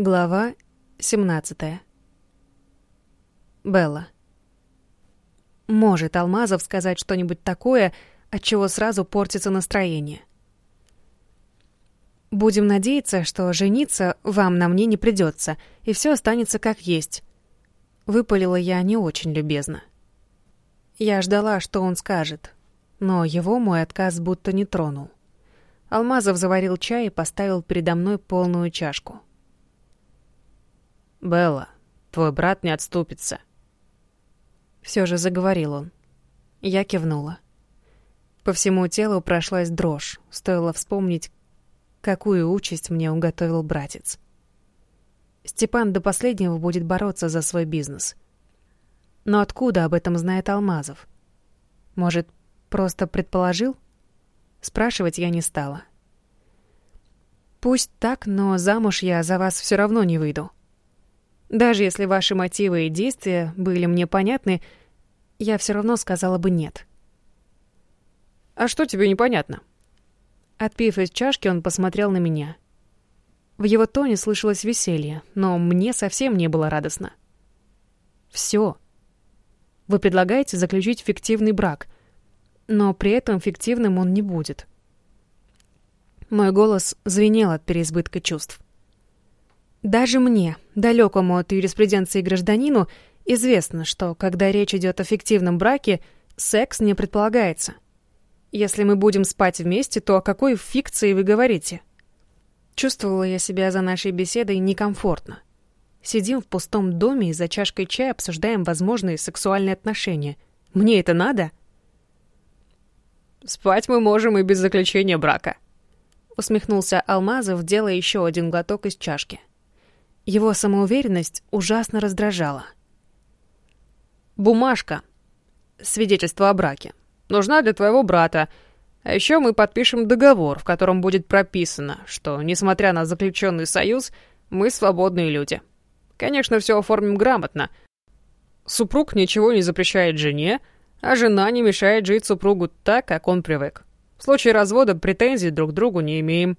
Глава 17. Белла. Может Алмазов сказать что-нибудь такое, от чего сразу портится настроение. Будем надеяться, что жениться вам на мне не придется, и все останется как есть. Выпалила я не очень любезно. Я ждала, что он скажет, но его мой отказ будто не тронул. Алмазов заварил чай и поставил передо мной полную чашку. «Белла, твой брат не отступится». Все же заговорил он. Я кивнула. По всему телу прошлась дрожь, стоило вспомнить, какую участь мне уготовил братец. Степан до последнего будет бороться за свой бизнес. Но откуда об этом знает Алмазов? Может, просто предположил? Спрашивать я не стала. Пусть так, но замуж я за вас все равно не выйду. Даже если ваши мотивы и действия были мне понятны, я все равно сказала бы нет. «А что тебе непонятно?» Отпив из чашки, он посмотрел на меня. В его тоне слышалось веселье, но мне совсем не было радостно. «Все. Вы предлагаете заключить фиктивный брак, но при этом фиктивным он не будет». Мой голос звенел от переизбытка чувств. Даже мне, далекому от юриспруденции гражданину, известно, что когда речь идет о фиктивном браке, секс не предполагается. Если мы будем спать вместе, то о какой фикции вы говорите? Чувствовала я себя за нашей беседой некомфортно. Сидим в пустом доме и за чашкой чая обсуждаем возможные сексуальные отношения. Мне это надо? «Спать мы можем и без заключения брака», — усмехнулся Алмазов, делая еще один глоток из чашки. Его самоуверенность ужасно раздражала. «Бумажка. Свидетельство о браке. Нужна для твоего брата. А еще мы подпишем договор, в котором будет прописано, что, несмотря на заключенный союз, мы свободные люди. Конечно, все оформим грамотно. Супруг ничего не запрещает жене, а жена не мешает жить супругу так, как он привык. В случае развода претензий друг к другу не имеем.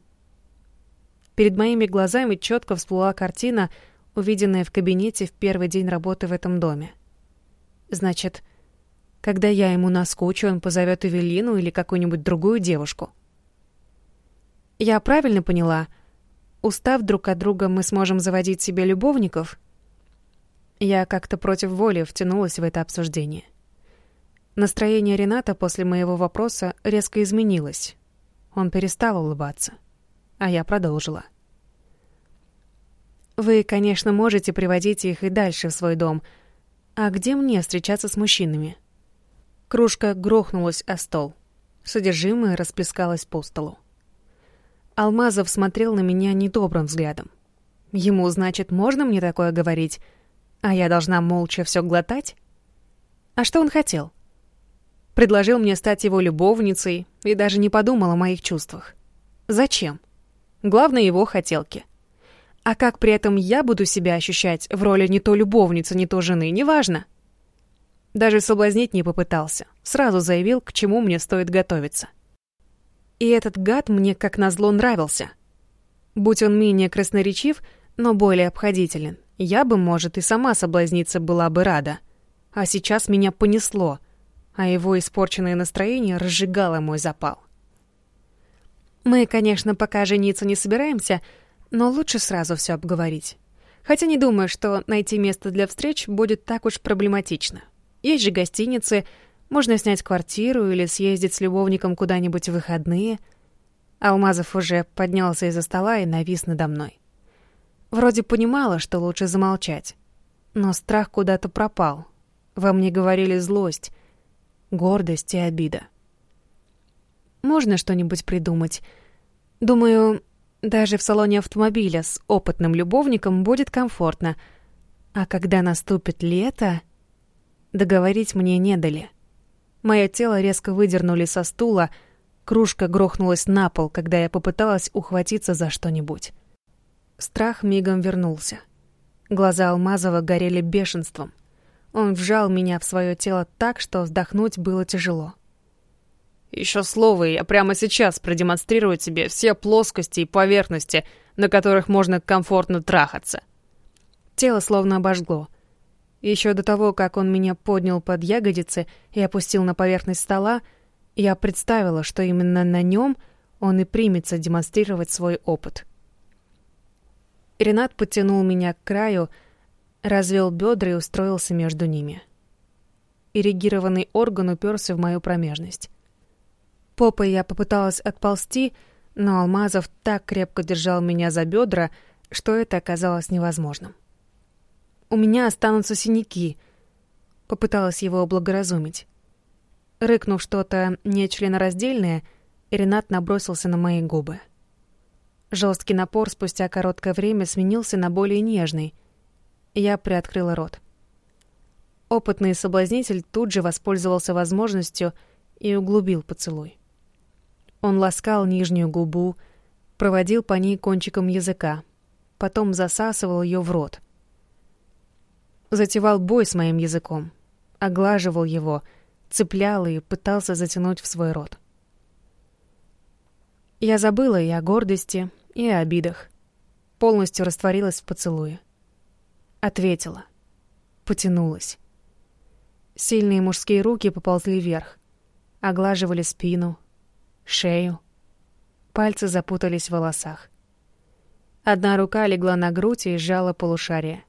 Перед моими глазами четко всплыла картина, увиденная в кабинете в первый день работы в этом доме. Значит, когда я ему наскучу, он позовет Эвелину или какую-нибудь другую девушку. Я правильно поняла? Устав друг от друга, мы сможем заводить себе любовников? Я как-то против воли втянулась в это обсуждение. Настроение Рената после моего вопроса резко изменилось. Он перестал улыбаться а я продолжила. Вы, конечно, можете приводить их и дальше в свой дом. А где мне встречаться с мужчинами? Кружка грохнулась о стол. Содержимое расплескалось по столу. Алмазов смотрел на меня недобрым взглядом. Ему, значит, можно мне такое говорить, а я должна молча все глотать? А что он хотел? Предложил мне стать его любовницей и даже не подумал о моих чувствах. Зачем? Главное, его хотелки. А как при этом я буду себя ощущать в роли не то любовницы, не то жены, неважно. Даже соблазнить не попытался. Сразу заявил, к чему мне стоит готовиться. И этот гад мне, как назло, нравился. Будь он менее красноречив, но более обходителен, я бы, может, и сама соблазниться была бы рада. А сейчас меня понесло, а его испорченное настроение разжигало мой запал. Мы, конечно, пока жениться не собираемся, но лучше сразу все обговорить. Хотя не думаю, что найти место для встреч будет так уж проблематично. Есть же гостиницы, можно снять квартиру или съездить с любовником куда-нибудь в выходные. Алмазов уже поднялся из-за стола и навис надо мной. Вроде понимала, что лучше замолчать. Но страх куда-то пропал. Во мне говорили злость, гордость и обида. Можно что-нибудь придумать. Думаю, даже в салоне автомобиля с опытным любовником будет комфортно. А когда наступит лето... Договорить мне не дали. Мое тело резко выдернули со стула, кружка грохнулась на пол, когда я попыталась ухватиться за что-нибудь. Страх мигом вернулся. Глаза Алмазова горели бешенством. Он вжал меня в свое тело так, что вздохнуть было тяжело. Еще слово, и я прямо сейчас продемонстрирую тебе все плоскости и поверхности, на которых можно комфортно трахаться. Тело словно обожгло. Еще до того, как он меня поднял под ягодицы и опустил на поверхность стола, я представила, что именно на нем он и примется демонстрировать свой опыт. Ренат подтянул меня к краю, развел бедра и устроился между ними. Ирригированный орган уперся в мою промежность. Попой я попыталась отползти, но Алмазов так крепко держал меня за бедра, что это оказалось невозможным. «У меня останутся синяки», — попыталась его облагоразумить. Рыкнув что-то нечленораздельное, Ренат набросился на мои губы. Жесткий напор спустя короткое время сменился на более нежный. Я приоткрыла рот. Опытный соблазнитель тут же воспользовался возможностью и углубил поцелуй. Он ласкал нижнюю губу, проводил по ней кончиком языка, потом засасывал ее в рот. Затевал бой с моим языком, оглаживал его, цеплял и пытался затянуть в свой рот. Я забыла и о гордости, и о обидах. Полностью растворилась в поцелуе. Ответила. Потянулась. Сильные мужские руки поползли вверх. Оглаживали спину, шею. Пальцы запутались в волосах. Одна рука легла на грудь и сжала полушарие.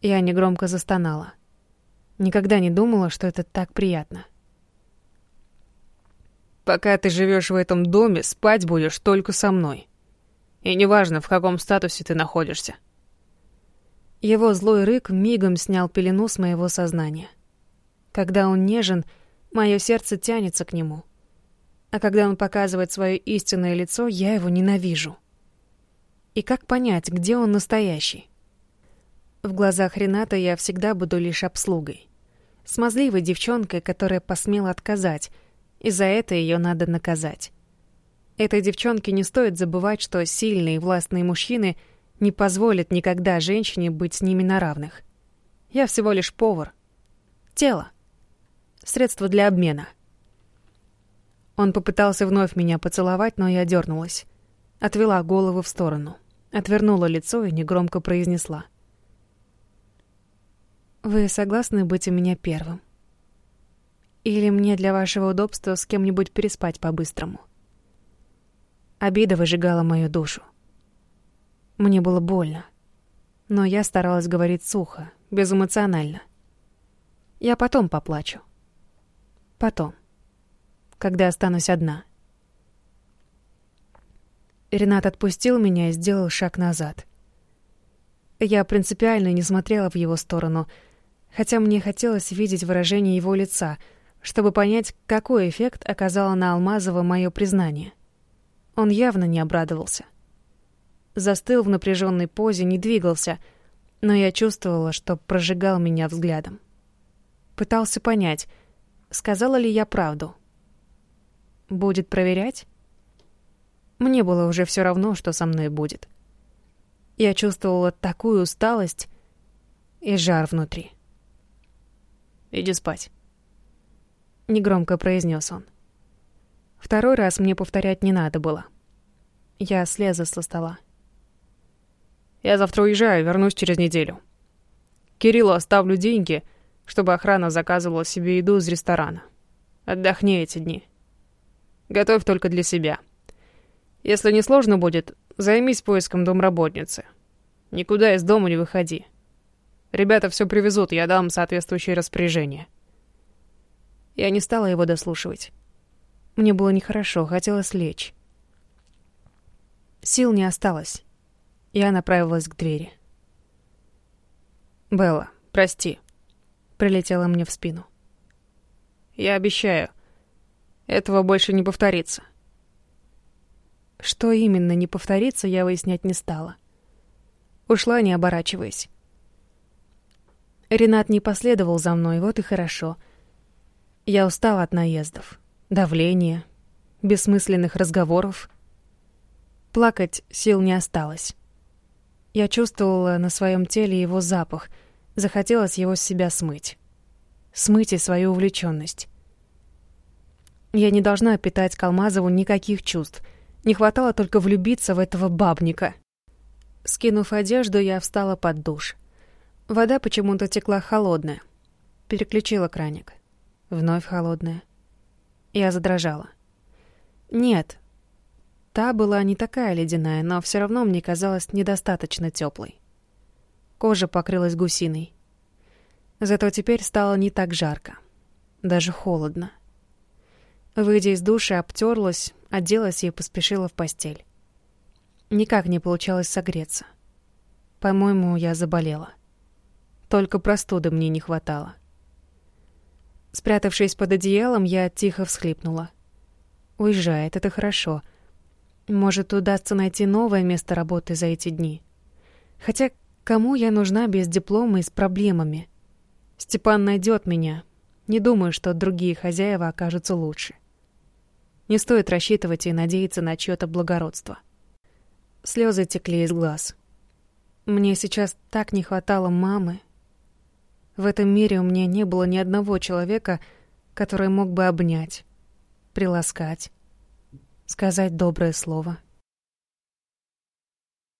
Я негромко застонала. Никогда не думала, что это так приятно. «Пока ты живешь в этом доме, спать будешь только со мной. И неважно, в каком статусе ты находишься». Его злой рык мигом снял пелену с моего сознания. Когда он нежен, мое сердце тянется к нему. А когда он показывает свое истинное лицо, я его ненавижу. И как понять, где он настоящий? В глазах Рената я всегда буду лишь обслугой. Смазливой девчонкой, которая посмела отказать, и за это ее надо наказать. Этой девчонке не стоит забывать, что сильные и властные мужчины не позволят никогда женщине быть с ними на равных. Я всего лишь повар. Тело. Средство для обмена. Он попытался вновь меня поцеловать, но я дернулась. Отвела голову в сторону. Отвернула лицо и негромко произнесла — вы согласны быть у меня первым? Или мне для вашего удобства с кем-нибудь переспать по-быстрому? Обида выжигала мою душу. Мне было больно, но я старалась говорить сухо, безэмоционально. Я потом поплачу. Потом. Когда останусь одна. Ренат отпустил меня и сделал шаг назад. Я принципиально не смотрела в его сторону — хотя мне хотелось видеть выражение его лица, чтобы понять, какой эффект оказало на Алмазова мое признание. Он явно не обрадовался. Застыл в напряженной позе, не двигался, но я чувствовала, что прожигал меня взглядом. Пытался понять, сказала ли я правду. Будет проверять? Мне было уже все равно, что со мной будет. Я чувствовала такую усталость и жар внутри. Иди спать. Негромко произнес он. Второй раз мне повторять не надо было. Я слезла со стола. Я завтра уезжаю, вернусь через неделю. Кириллу оставлю деньги, чтобы охрана заказывала себе еду из ресторана. Отдохни эти дни. Готовь только для себя. Если не сложно будет, займись поиском домработницы. Никуда из дома не выходи. Ребята все привезут, я дам соответствующее распоряжение. Я не стала его дослушивать. Мне было нехорошо, хотелось лечь. Сил не осталось. Я направилась к двери. «Белла, прости», — прилетела мне в спину. «Я обещаю, этого больше не повторится». Что именно не повторится, я выяснять не стала. Ушла, не оборачиваясь. Ренат не последовал за мной, вот и хорошо. Я устала от наездов, давления, бессмысленных разговоров. Плакать сил не осталось. Я чувствовала на своем теле его запах, захотелось его с себя смыть. Смыть и свою увлеченность. Я не должна питать к Алмазову никаких чувств. Не хватало только влюбиться в этого бабника. Скинув одежду, я встала под душ. Вода почему-то текла холодная. Переключила краник. Вновь холодная. Я задрожала. Нет. Та была не такая ледяная, но все равно мне казалась недостаточно теплой. Кожа покрылась гусиной. Зато теперь стало не так жарко. Даже холодно. Выйдя из душа, обтерлась, оделась и поспешила в постель. Никак не получалось согреться. По-моему, я заболела. Только простуды мне не хватало. Спрятавшись под одеялом, я тихо всхлипнула. Уезжает, это хорошо. Может, удастся найти новое место работы за эти дни. Хотя кому я нужна без диплома и с проблемами? Степан найдет меня. Не думаю, что другие хозяева окажутся лучше. Не стоит рассчитывать и надеяться на чьё-то благородство. Слезы текли из глаз. Мне сейчас так не хватало мамы. В этом мире у меня не было ни одного человека, который мог бы обнять, приласкать, сказать доброе слово —